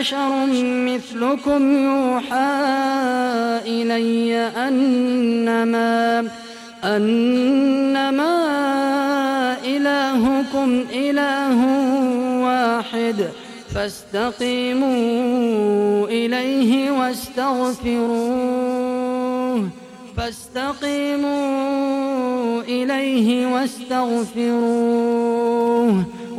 بشر مثلكم يوحى إلي أنما أنما إلهكم إله واحد فاستقيموا إليه واستغفروه فاستقيموا إليه واستغفروه.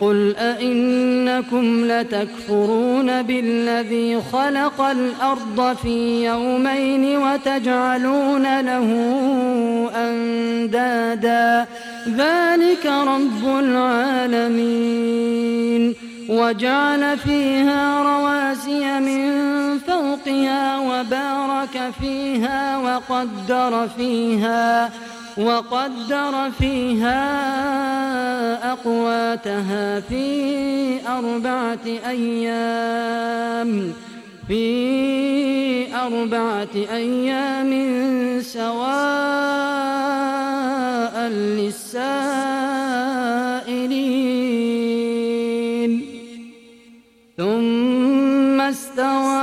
قل أئنكم لتكفرون بالذي خلق الأرض في يومين وتجعلون له أندادا. ذلك رب العالمين. وجعل فيها رواسي من فوقها وبارك فيها وقدر فيها. وقدر فيها أقواتها في أربعة أيام في أربعة أيام سواء للسائلين. ثم استوى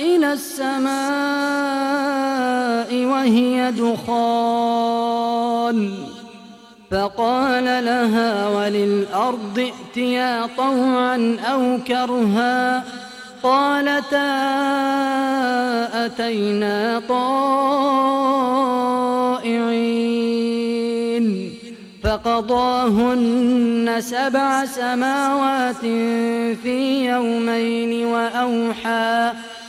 إلى السماء دخان. فقال لها وللأرض ائتيا طوعا أو كرها. قالتا أتينا طائعين. فقضاهن سبع سماوات في يومين وأوحى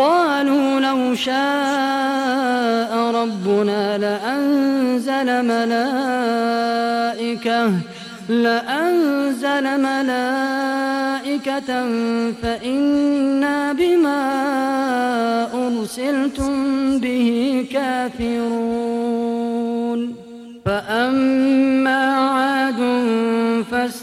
قالوا لو شاء ربنا لأنزل ملائكة لأنزل ملائكة فإنا بما أرسلتم به كافرون. فأما عاد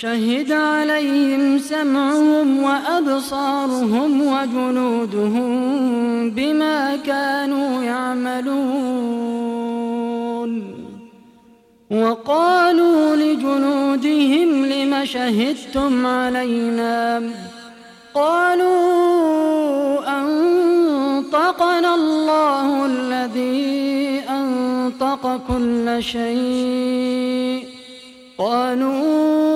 شهد عليهم سمعهم وأبصارهم وجنودهم بما كانوا يعملون. وقالوا لجنودهم لم شهدتم علينا؟ قالوا أنطقنا الله الذي أنطق كل شيء. قالوا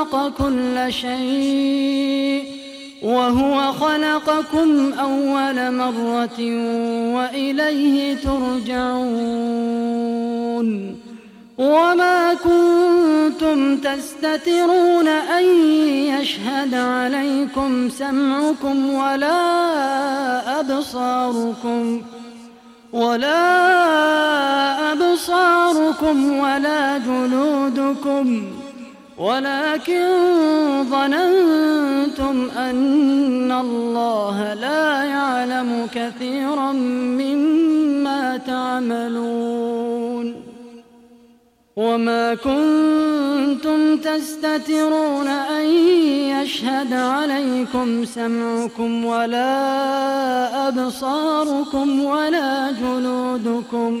أنطق كل شيء وهو خلقكم أول مرة وإليه ترجعون وما كنتم تستترون أن يشهد عليكم سمعكم ولا أبصاركم ولا أبصاركم ولا جلودكم ولكن ظننتم أن الله لا يعلم كثيرا مما تعملون وما كنتم تستترون أن يشهد عليكم سمعكم ولا أبصاركم ولا جلودكم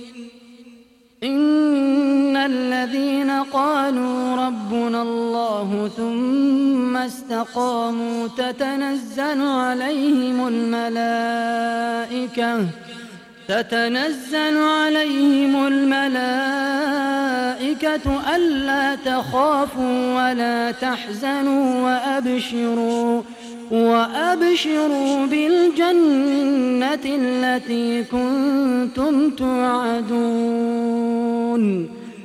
استقاموا تتنزل عليهم الملائكة. تتنزل عليهم الملائكة ألا تخافوا ولا تحزنوا وأبشروا وأبشروا بالجنة التي كنتم توعدون.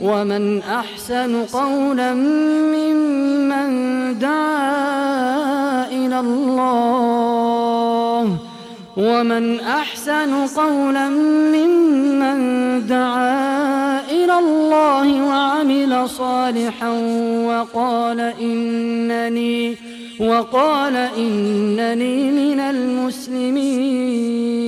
ومن أحسن قولا ممن دعا إلى الله ومن أحسن قولا ممن دعا إلى الله وعمل صالحا وقال إنني وقال إنني من المسلمين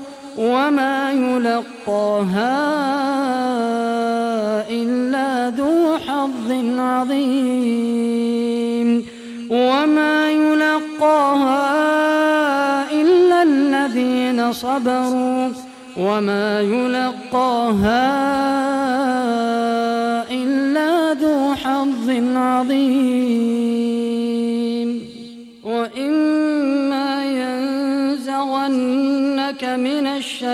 وما يلقاها إلا ذو حظ عظيم. وما يلقاها إلا الذين صبروا. وما يلقاها إلا ذو حظ عظيم.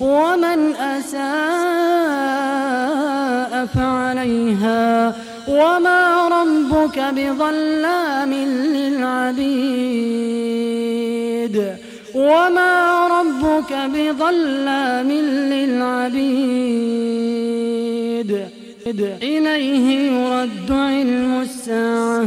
ومن أساء فعليها وما ربك بظلام للعبيد وما ربك بظلام للعبيد إليه يرد علم الساعة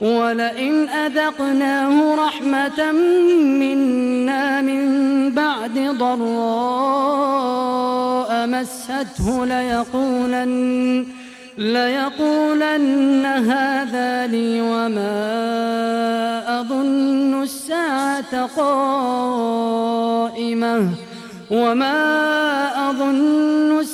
ولئن أذقناه رحمة منا من بعد ضراء مسته ليقولن ليقولن هذا لي وما أظن الساعة قائمة وما أظن الساعة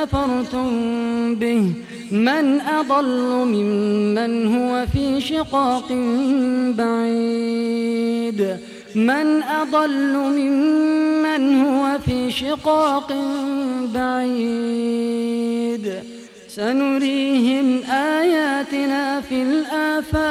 كفرتم به. من أضل ممن هو في شقاق بعيد. من أضل ممن هو في شقاق بعيد. سنريهم آياتنا في الآفاق.